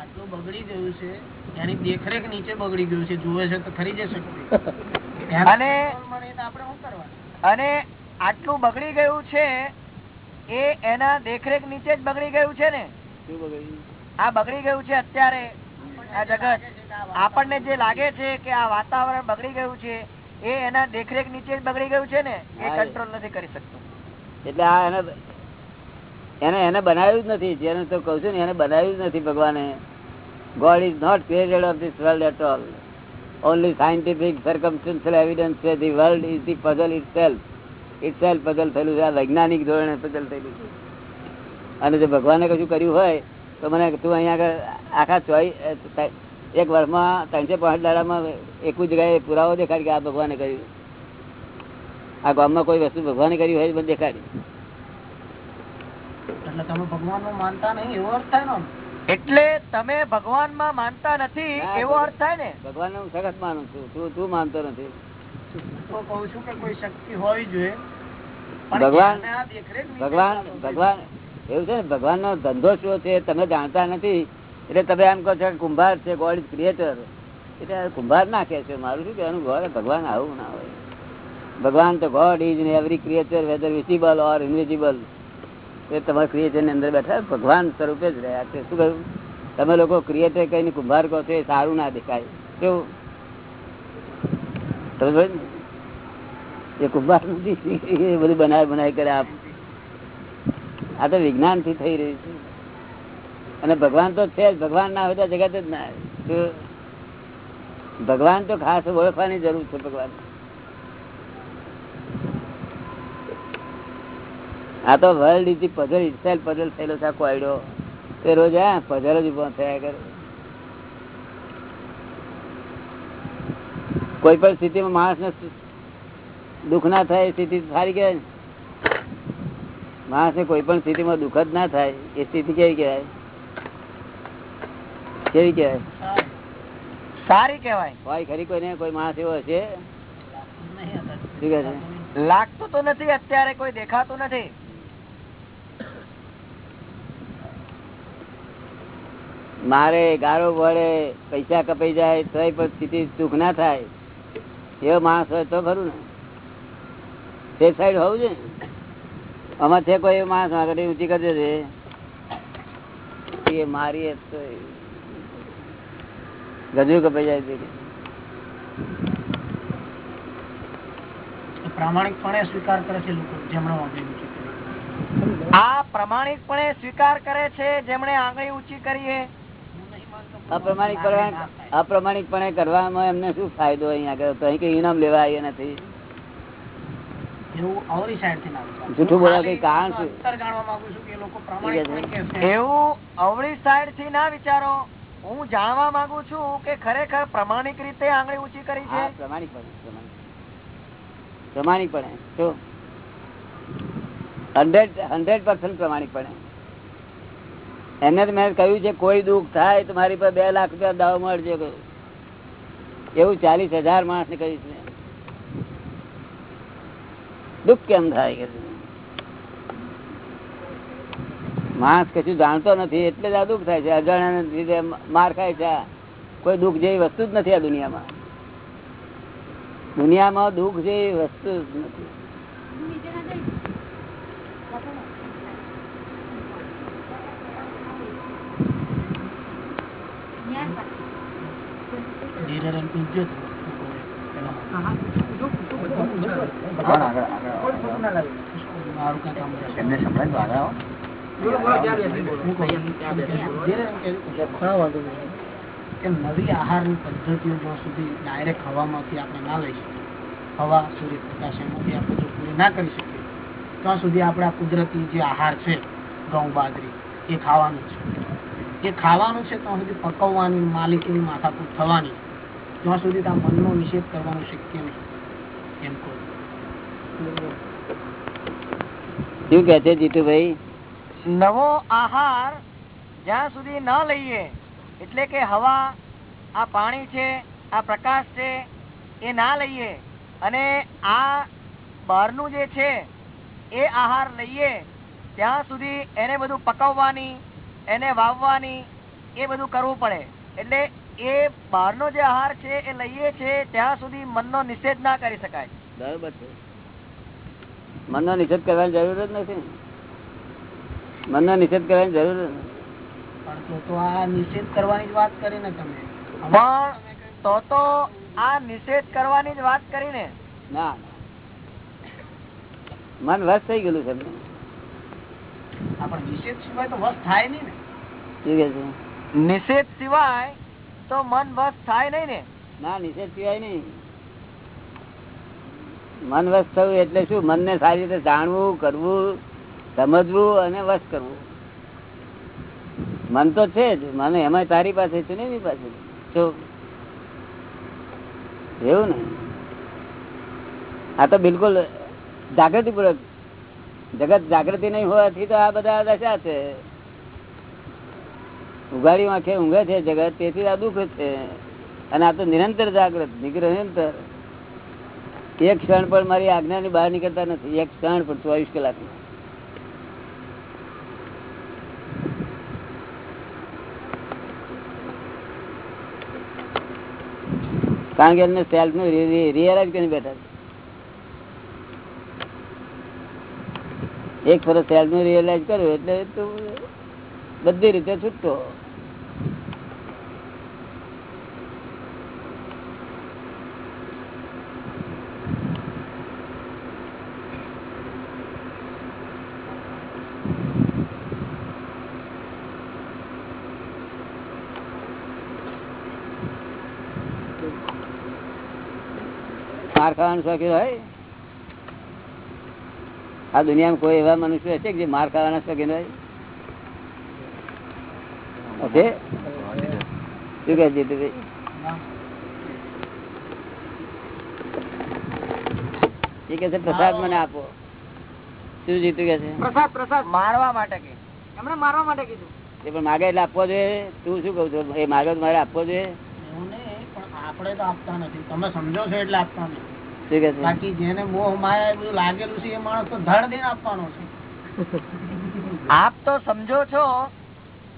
Speaker 7: આટલું બગડી ગયું છે. એની દેખરેખ નીચે બગડી ગયું છે. જુએ છે તો ખરી જશે
Speaker 2: અને
Speaker 7: આપણે શું કરવાનું?
Speaker 2: અને આટલું બગડી ગયું છે એ એના દેખરેખ નીચે જ બગડી ગયું છે ને. આ બગડી ગયું છે અત્યારે. આ જગત. આપણને જે લાગે છે કે આ વાતાવરણ બગડી ગયું છે એ એના દેખરેખ નીચે જ બગડી ગયું છે ને એ કંટ્રોલ નથી કરી શકતું.
Speaker 1: એટલે આ એને એને એને બનાવ્યું જ નથી. જેને તો કહું છું ને એને બનાવ્યું જ નથી ભગવાને. God is not created of this world at all only scientific circumstantial evidence છે the world is the puzzle itself itself puzzle થયેલું છે. આ વૈજ્ઞાનિક ધોરણે પઝલ થયેલું છે. અને જો ભગવાને કશું કર્યું હોય તો મને તું અહીંયા આગળ આખા ચોઈ એક વર્ષમાં ત્રણસો પાંચ દાડામાં એક જગ્યાએ પુરાવો દેખાડ કે આ ભગવાને કર્યું. આ ગામમાં કોઈ વસ્તુ ભગવાને કરી હોય મને દેખાડી.
Speaker 7: એટલે તમે ભગવાન માનતા નહીં એવો અર્થ થાય ને
Speaker 2: એટલે તમે ભગવાનમાં માનતા નથી એવો અર્થ થાય ને?
Speaker 1: ભગવાન હું સખત માનું છું. તું તું માનતો નથી.
Speaker 7: કહું છું કે કોઈ શક્તિ હોવી જોઈએ
Speaker 1: ભગવાન-
Speaker 7: એને આ દેખરેખ નીચે
Speaker 1: ભગવાન ભગવાન એવું છે ને? ભગવાન નો ધંધો શું છે? તમે જાણતા નથી. એટલે તમે એમ કહો છો કુંભાર છે ગોડ ઇઝ ક્રિએટર એટલે કુંભાર ના કે છે. મારું શું કહેવાનું? ગોડ ભગવાન આવું ના હોય. ભગવાન તો God is in every creature whether visible or invisible એ તમારા ક્રિએચરની અંદર બેઠા ભગવાન સ્વરૂપે જ રહ્યા છે. શું કહ્યું? તમે લોકો ક્રિએટર કહીને કુંભાર કહો છો, એ સારું ના દેખાય. કેવું તમે એ કુંભાર નથી એ બધું બનાવી બનાવી કરે આપ. આ તો વિજ્ઞાનથી થઈ રહ્યું છે. અને ભગવાન તો છે ભગવાન ના હોય તો જગત જ ના ભગવાન તો ખાસ ઓળખવાની જરૂર છે ભગવાન. આ તો world is puzzle itself puzzle થયેલો છે આખો આયડો. તે રોજ, હા પઝલ જ ઊભો થયા કરે. કોઈ પણ સ્થિતિમાં માણસ ને દુઃખ ના થાય સ્થિતિ સારી કહેવાય માણસને કોઈ પણ સ્થિતિમાં દુઃખ જ ના થાય એ સ્થિતિ કેવી કહેવાય? કેવી કહેવાય?
Speaker 2: સારી કહેવાય.
Speaker 1: હોય ખરી કોઈને કોઈ માણસ એવો હશે?
Speaker 2: લાગતું તો નથી અત્યારે કોઈ દેખાતું નથી.
Speaker 1: મારે ગારો વળે પૈસા કપાઈ જાય તોય પણ સ્થિતિ સુખ ના થાય. એવો માણસ હોય તો ખરું ને. તે સાઈડ હોવું છે આમાં છે કોઈ માણસ આગળ ઊંચી કરી દે એ મારી ગજુ કપાઈ જાય છે
Speaker 7: પ્રામાણિકપણે સ્વીકાર કરે છે લોકો જેમણે
Speaker 2: આ પ્રમાણિકપણે સ્વીકાર કરે છે જેમણે આંગળી ઊંચી કરી છે.
Speaker 7: હું નહીં માનતો કે
Speaker 1: અપ્રમાણિક અપ્રમાણિકપણે કરવામાં એમને શું ફાયદો અહીંયા આગળ? તો અહીં કઈ ઇનામ લેવા આવ્યા નથી
Speaker 7: એવું અવરી સાઈડથી ના વિચારો.
Speaker 1: જૂઠું
Speaker 7: હું
Speaker 1: કઈ કારણ શું?
Speaker 7: અંતર જાણવા માંગુ છું કે એ લોકો પ્રામાણિકપણે કહે છે.
Speaker 2: એવું અવળી સાઈડથી ના વિચારો હું જાણવા માંગુ છું કે ખરેખર પ્રમાણિક રીતે આંગળી ઊંચી કરી છે
Speaker 1: હા, પ્રમાણિક. પ્રમાણિકપણે શું હંડ્રેડ હંડ્રેડ પર્સન્ટ પ્રમાણિકપણે એમને તો મેં કહ્યું છે કોઈ દુઃખ થાય તો મારી પર બે લાખ રૂપિયા દાવ મળશે. એવું ચાલીસ હજાર માણસ ને કહ્યું છે દુઃખ કેમ થાય કે માણસ કશું જાણતો નથી એટલે જ આ દુઃખ થાય છે. અજાણ્યા લીધે માર ખાય છે. કોઈ દુઃખ જેવી વસ્તુ જ નથી આ દુનિયામાં. દુનિયામાં દુઃખ જેવી વસ્તુ જ નથી.
Speaker 7: ધીરે રહીને સંભળાય. કે નવી આહારની પદ્ધતિઓ જ્યાં સુધી ડાયરેક્ટ હવામાંથી આપણે ના લઈ શકીએ હવા સૂર્યપ્રકાશ એમાંથી આપણે જો પૂરી ના કરી શકીએ ત્યાં સુધી આપણે આ કુદરતી જે આહાર છે ઘઉં બાજરી એ ખાવાનું છે. એ ખાવાનું છે ત્યાં સુધી પકવવાની માલિકીની માથાકૂટ થવાની ત્યાં સુધી ત્યાં મનનો નિષેધ કરવાનો શક્ય નહીં. એમ કહું
Speaker 1: શું કે છે જીતુભાઈ?
Speaker 2: નવો આહાર જ્યાં સુધી ન લઈએ એટલે કે હવા આ પાણી છે આ પ્રકાશ છે એ ના લઈએ અને આ બહારનું જે છે એ આહાર લઈએ ત્યાં સુધી એને બધું પકવવાની એને વાવવાની એ બધું કરવું પડે. એટલે એ બહારનો જે આહાર છે એ લઈએ છે ત્યાં સુધી મનનો નિષેધ ના કરી શકાય.
Speaker 1: બરોબર છે. મનનો નિષેધ કરવાની જરૂર જ નથી. મનનો નિષેધ કરવાની જરૂર જ નથી.
Speaker 7: તો તો આ નિષેધ કરવાની જ વાત કરી તમે.
Speaker 2: પણ તો તો આ નિષેધ કરવાની જ વાત કરીને
Speaker 1: ના. મન વશ થઈ ગયેલું છે.
Speaker 7: નિષેધ સિવાય તો વસ્ત થાય નહીં ને.
Speaker 1: શું
Speaker 2: નિષેધ સિવાય તો મન વસ થાય નહીં ને.
Speaker 1: ના નિષેધ સિવાય નહીં. મન વસ્ત થવું એટલે શું? મનને સારી રીતે જાણવું, કરવું, સમજવું અને વશ કરવું. મન તો છે જ, મને એમાં તારી પાસે છે ને એની પાસે? એવું ને? આ તો બિલકુલ જાગૃતિ પૂર્વક જગત જાગૃતિ નહીં હોવાથી તો આ બધા દશા છે. ઉઘાડી આંખે ઊંઘે છે જગત, તેથી આ દુઃખ છે. અને આ તો નિરંતર જાગૃત નિરંતર. એક ક્ષણ પણ મારી આજ્ઞાની બહાર નીકળતા નથી. એક ક્ષણ પણ ચોવીસ કલાક. કારણ કે એમને સેલ્ફનું રિયલાઇઝ કરીને બેઠા છે. એક ફરજ સેલ્ફનું રિયલાઇઝ કર્યું એટલે બધી રીતે છૂટતો માર ખાવાનું શોખીન હોય? આ દુનિયામાં કોઈ એવા મનુષ્ય હશે કે જે માર ખાવાના શોખીન હોય? હશે? શું કહે જીતુભાઈ? એ કે છે પ્રસાદ મને આપો. શું જીતું કે છે?
Speaker 2: પ્રસાદ પ્રસાદ. મારવા માટે કે. એમણે મારવા માટે કીધું.
Speaker 1: એ પણ માગે એટલે આપવો જોઈએ. તું શું કઉ છું? એ માગે તો મારે આપવો જોઈએ.
Speaker 7: આપણે તો આપતા નથી. તમે સમજો છો એટલે આપતા નથી.
Speaker 1: છે
Speaker 7: બાકી જેને મોહ માયા એ બધું લાગેલું છે એ માણસ તો ધડ દઈને આપવાનો છે.
Speaker 2: આપ તો સમજો છો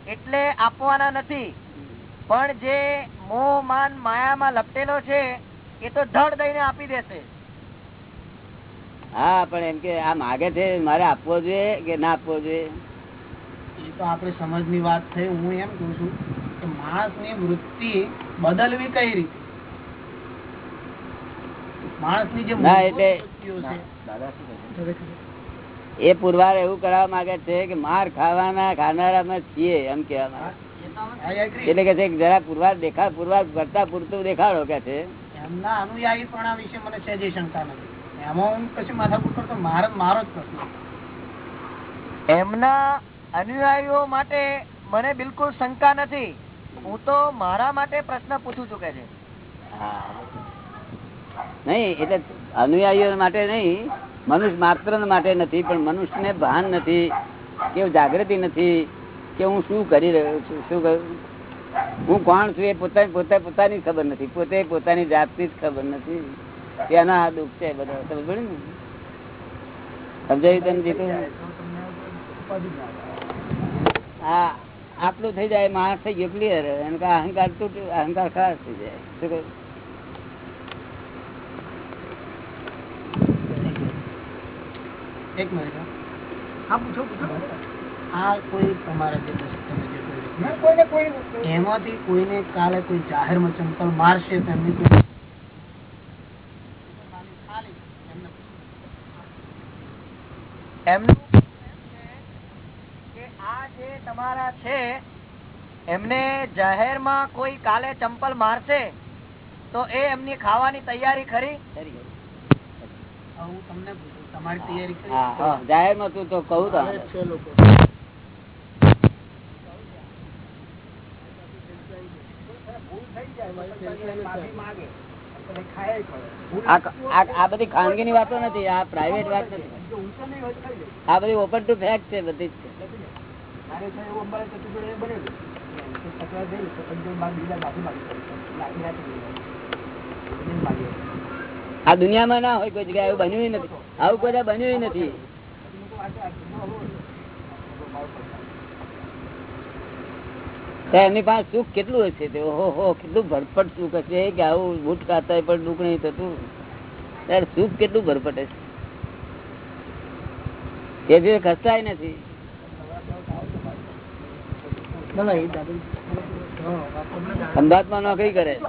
Speaker 2: એટલે આપવાના નથી. પણ જે મોહ માન માયામાં લપટેલો છે એ તો ધડ દઈને આપી દેશે.
Speaker 1: હા પણ એમ કે આ માગે છે મારે આપવો જોઈએ કે ના આપવો જોઈએ?
Speaker 7: એ તો આપણે સમજની વાત થઈ હું એમ કહું છું કે માણસની વૃત્તિ બદલવી કઈ રીતે માણસની જે
Speaker 1: ના,
Speaker 7: મૂળભૂત
Speaker 1: એટલે-
Speaker 7: વૃત્તિઓ છે
Speaker 1: એ પુરવાર એવું કરવા માંગે છે કે માર ખાવાના ખાનારા માં છીએ એમ કેવા માંગે એટલે કે છે જરા પુરવાર દેખા પુરવાર કરતા પૂરતું દેખાડો કે છે.
Speaker 7: એમના અનુયાયીપણા વિશે મને સહેજે શંકા નથી. એમાં હું કશું માથાકૂટ કરતો મારો મારો જ પ્રશ્ન
Speaker 2: એમના અનુયાયીઓ માટે મને બિલકુલ શંકા નથી. હું તો મારા માટે પ્રશ્ન પૂછું છું કે છે.
Speaker 1: નહીં, એટલે અનુયાયીઓ માટે નહીં, મનુષ્ય માત્ર માટે નથી, પણ મનુષ્યને ભાન નથી કે જાગૃતિ નથી કે હું શું કરી રહ્યો છું, શું કરું? હું કોણ છું એ પોતાની પોતે, પોતાની ખબર નથી, પોતે પોતાની જાતની જ ખબર નથી એના આ દુઃખ છે બધા સમજ પડી ને? સમજાયું તમે જીતું હા આટલું થઈ જાય, માણસ થઈ ગયો ક્લિયર અહંકાર તૂટ અહંકાર ખાસ થઈ જાય. શું કહ્યું?
Speaker 7: એક મિનિટ હા. પૂછો પૂછો. આ કોઈ તમારા જે તમે જે કોઈ એમાંથી કોઈને કાલે કોઈ જાહેરમાં ચંપલ મારશે તો એમની કોઈ એમનું
Speaker 2: કે આ જે તમારા છે એમને જાહેરમાં કોઈ કાલે ચંપલ મારશે તો એ એમની ખાવાની તૈયારી ખરી.
Speaker 7: હું તમને પૂછું. તમારી તૈયારી કરી.
Speaker 1: હા હા જાહેરમાં તું તો કહું તો હાલે.
Speaker 7: છે લોકો.
Speaker 8: આ આ- આ બધી ખાનગી ની વાતો નથી આ પ્રાઇવેટ વાત નથી. આ બધી ઓપન ટુ ફેક્ટ છે બધી જ છે. આ દુનિયામાં ના હોય કોઈ જગ્યાએ એવું બન્યું નથી. આવું કોઈ બન્યું નથી. એમની પાસે સુખ કેટલું હશે? તે ઓહો કેટલું ભરપટ સુખ હશે કે આવું બૂટ ખાતા પણ દુઃખ નહીં થતું? ત્યારે સુખ કેટલું ભરપટ હશે? તે જે ખસતાય નથી. અમદાવાદમાં નોકરી કરે.